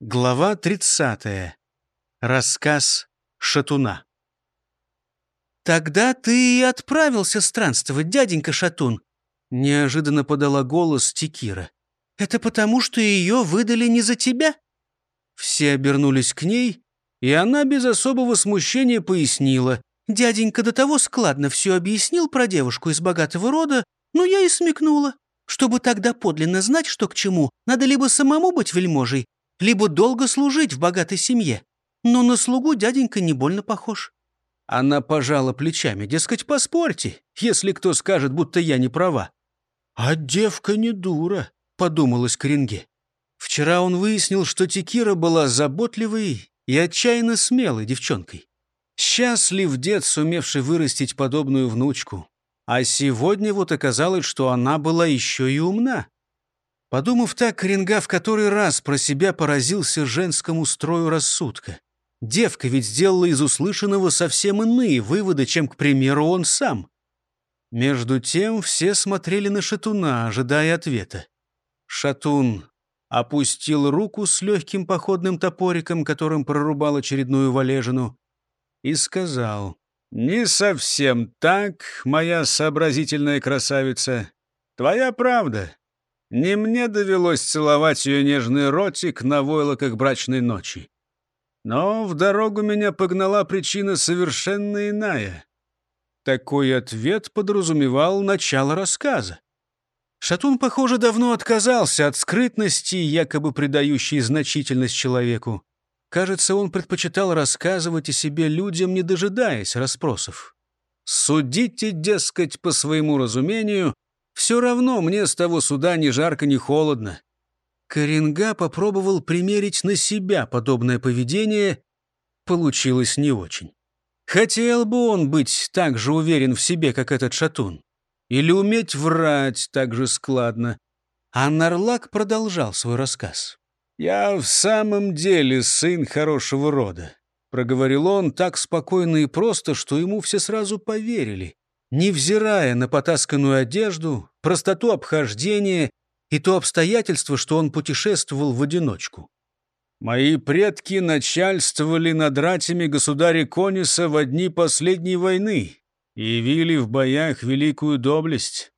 Глава 30. Рассказ Шатуна. «Тогда ты и отправился странствовать, дяденька Шатун», — неожиданно подала голос Текира. «Это потому, что ее выдали не за тебя?» Все обернулись к ней, и она без особого смущения пояснила. «Дяденька до того складно все объяснил про девушку из богатого рода, но я и смекнула. Чтобы тогда подлинно знать, что к чему, надо либо самому быть вельможей, либо долго служить в богатой семье. Но на слугу дяденька не больно похож». Она пожала плечами, дескать, поспорьте, если кто скажет, будто я не права. «А девка не дура», — подумалось Коренге. Вчера он выяснил, что Текира была заботливой и отчаянно смелой девчонкой. Счастлив дед, сумевший вырастить подобную внучку. А сегодня вот оказалось, что она была еще и умна. Подумав так, Ренга в который раз про себя поразился женскому строю рассудка. Девка ведь сделала из услышанного совсем иные выводы, чем, к примеру, он сам. Между тем все смотрели на Шатуна, ожидая ответа. Шатун опустил руку с легким походным топориком, которым прорубал очередную валежину, и сказал, «Не совсем так, моя сообразительная красавица. Твоя правда. Не мне довелось целовать ее нежный ротик на войлоках брачной ночи. Но в дорогу меня погнала причина совершенно иная. Такой ответ подразумевал начало рассказа. Шатун, похоже, давно отказался от скрытности, якобы придающей значительность человеку. Кажется, он предпочитал рассказывать о себе людям, не дожидаясь расспросов. «Судите, дескать, по своему разумению, все равно мне с того суда ни жарко, ни холодно. Коренга попробовал примерить на себя подобное поведение. Получилось не очень. Хотел бы он быть так же уверен в себе, как этот шатун. Или уметь врать так же складно. А Нарлак продолжал свой рассказ. «Я в самом деле сын хорошего рода», — проговорил он так спокойно и просто, что ему все сразу поверили невзирая на потасканную одежду, простоту обхождения и то обстоятельство, что он путешествовал в одиночку. Мои предки начальствовали над ратями государя Кониса в дни последней войны и явили в боях великую доблесть.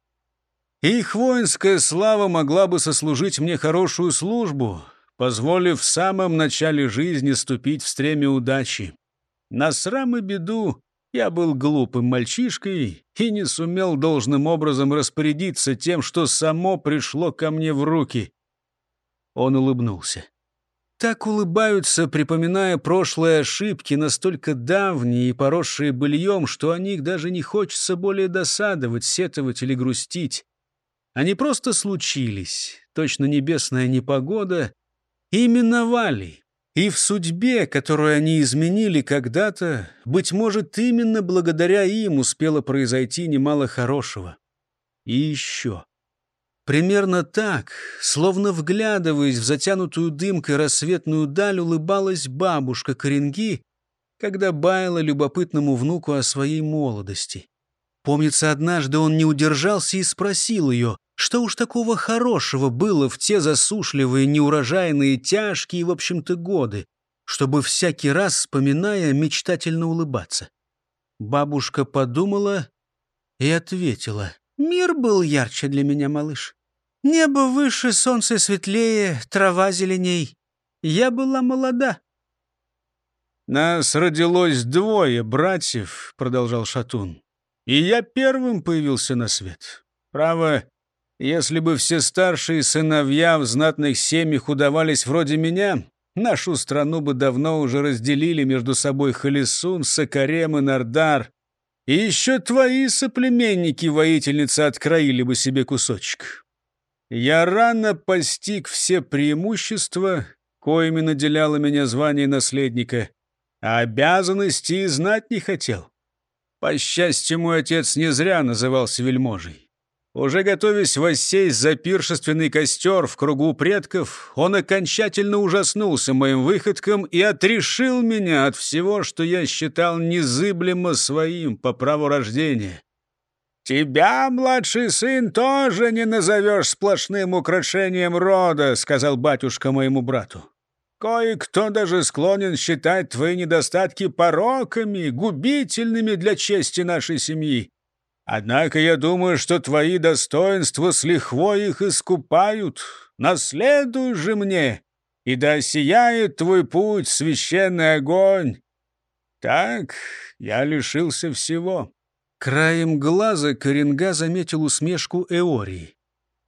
Их воинская слава могла бы сослужить мне хорошую службу, позволив в самом начале жизни ступить в стремя удачи. На срам и беду я был глупым мальчишкой и не сумел должным образом распорядиться тем, что само пришло ко мне в руки. Он улыбнулся. Так улыбаются, припоминая прошлые ошибки, настолько давние и поросшие быльем, что о них даже не хочется более досадовать, сетовать или грустить. Они просто случились, точно небесная непогода, и миновали, и в судьбе, которую они изменили когда-то, быть может, именно благодаря им успело произойти немало хорошего. И еще. Примерно так, словно вглядываясь в затянутую дымкой рассветную даль, улыбалась бабушка Коренги, когда баяла любопытному внуку о своей молодости. Помнится, однажды он не удержался и спросил ее, что уж такого хорошего было в те засушливые, неурожайные, тяжкие, в общем-то, годы, чтобы всякий раз, вспоминая, мечтательно улыбаться? Бабушка подумала и ответила. «Мир был ярче для меня, малыш. Небо выше, солнце светлее, трава зеленей. Я была молода». «Нас родилось двое братьев», — продолжал Шатун. «И я первым появился на свет. Право, если бы все старшие сыновья в знатных семьях удавались вроде меня, нашу страну бы давно уже разделили между собой Халисун, Сакарем и Нардар. И еще твои соплеменники-воительницы откроили бы себе кусочек. Я рано постиг все преимущества, коими наделяло меня звание наследника, а обязанности знать не хотел. По счастью, мой отец не зря назывался вельможей. Уже готовясь воссесть за пиршественный костер в кругу предков, он окончательно ужаснулся моим выходкам и отрешил меня от всего, что я считал незыблемо своим по праву рождения. «Тебя, младший сын, тоже не назовешь сплошным украшением рода», — сказал батюшка моему брату. Кое-кто даже склонен считать твои недостатки пороками, губительными для чести нашей семьи. Однако я думаю, что твои достоинства с лихвой их искупают. Наследуй же мне, и да сияет твой путь священный огонь. Так я лишился всего». Краем глаза Коренга заметил усмешку Эории.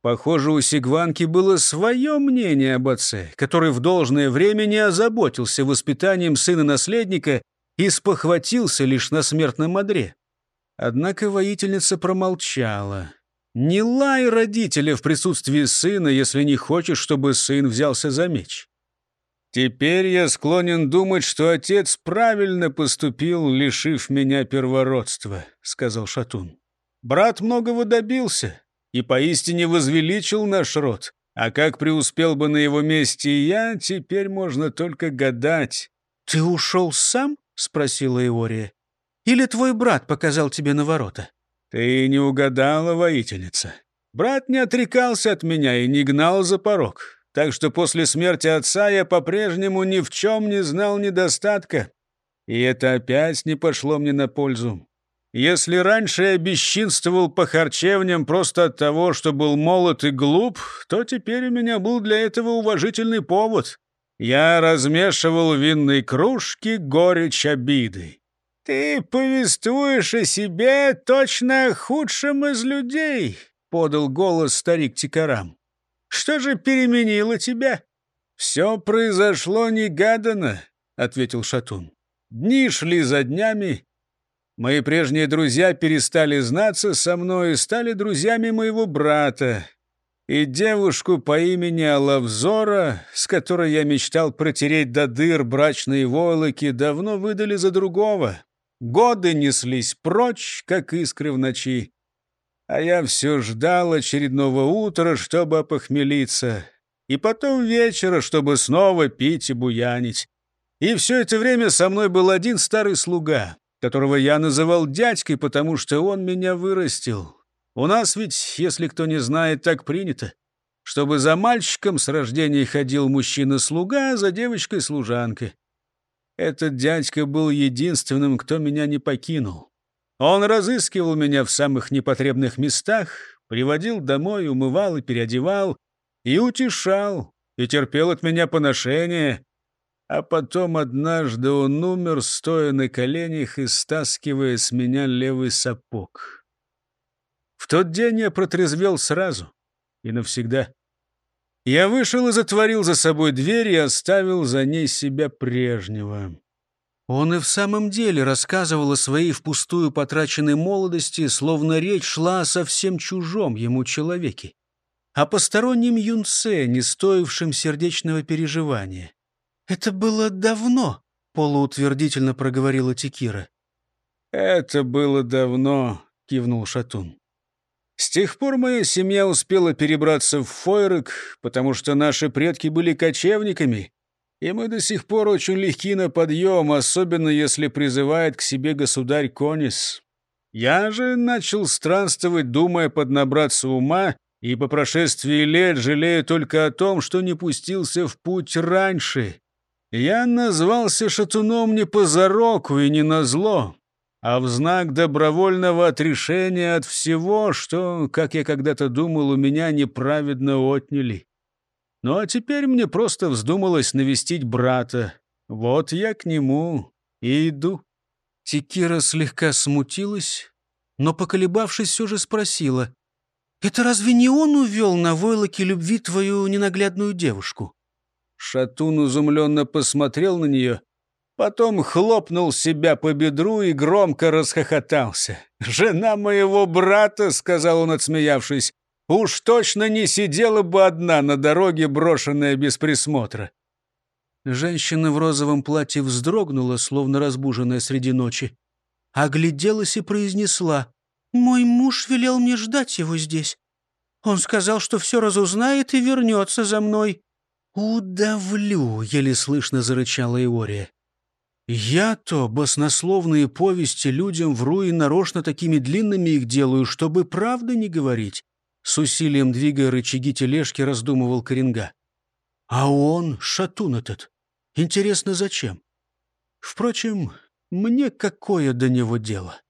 Похоже, у Сигванки было свое мнение об отце, который в должное время не озаботился воспитанием сына-наследника и спохватился лишь на смертном одре. Однако воительница промолчала. «Не лай родителя в присутствии сына, если не хочешь, чтобы сын взялся за меч». «Теперь я склонен думать, что отец правильно поступил, лишив меня первородства», — сказал Шатун. «Брат многого добился, и поистине возвеличил наш род. А как преуспел бы на его месте я, теперь можно только гадать». «Ты ушел сам?» — спросила Иория. «Или твой брат показал тебе на ворота?» «Ты не угадала, воительница. Брат не отрекался от меня и не гнал за порог. Так что после смерти отца я по-прежнему ни в чем не знал недостатка. И это опять не пошло мне на пользу. Если раньше я бесчинствовал по харчевням просто от того, что был молод и глуп, то теперь у меня был для этого уважительный повод. Я размешивал винные кружки горечь обиды. «Ты повествуешь о себе точно худшим из людей», — подал голос старик Тикарам. «Что же переменило тебя?» «Все произошло негаданно», — ответил Шатун. «Дни шли за днями, Мои прежние друзья перестали знаться со мной и стали друзьями моего брата. И девушку по имени Алавзора, с которой я мечтал протереть до дыр брачные войлоки, давно выдали за другого. Годы неслись прочь, как искры в ночи. А я все ждал очередного утра, чтобы опохмелиться. И потом вечера, чтобы снова пить и буянить. И все это время со мной был один старый слуга которого я называл дядькой, потому что он меня вырастил. У нас ведь, если кто не знает, так принято, чтобы за мальчиком с рождения ходил мужчина-слуга, а за девочкой служанка. Этот дядька был единственным, кто меня не покинул. Он разыскивал меня в самых непотребных местах, приводил домой, умывал и переодевал, и утешал, и терпел от меня поношение, а потом однажды он умер, стоя на коленях и стаскивая с меня левый сапог. В тот день я протрезвел сразу и навсегда. Я вышел и затворил за собой дверь и оставил за ней себя прежнего. Он и в самом деле рассказывал о своей впустую потраченной молодости, словно речь шла о совсем чужом ему человеке, о постороннем юнце, не стоившем сердечного переживания. «Это было давно», — полуутвердительно проговорила Текира. «Это было давно», — кивнул Шатун. «С тех пор моя семья успела перебраться в Фойрек, потому что наши предки были кочевниками, и мы до сих пор очень легки на подъем, особенно если призывает к себе государь Конис. Я же начал странствовать, думая поднабраться ума, и по прошествии лет жалею только о том, что не пустился в путь раньше, я назвался шатуном не по зароку и не на зло, а в знак добровольного отрешения от всего, что, как я когда-то думал, у меня неправедно отняли. Ну а теперь мне просто вздумалось навестить брата. Вот я к нему и иду». Текира слегка смутилась, но, поколебавшись, все же спросила. «Это разве не он увел на войлоке любви твою ненаглядную девушку?» Шатун изумленно посмотрел на нее, потом хлопнул себя по бедру и громко расхохотался. «Жена моего брата», — сказал он, отсмеявшись, — «уж точно не сидела бы одна на дороге, брошенная без присмотра». Женщина в розовом платье вздрогнула, словно разбуженная среди ночи, огляделась и произнесла, «Мой муж велел мне ждать его здесь. Он сказал, что все разузнает и вернется за мной». «Удавлю!» — еле слышно зарычала Иория. «Я-то баснословные повести людям вру и нарочно такими длинными их делаю, чтобы правды не говорить». С усилием двигая рычаги тележки, раздумывал Коренга. «А он, шатун этот, Интересно, зачем? Впрочем, мне какое до него дело?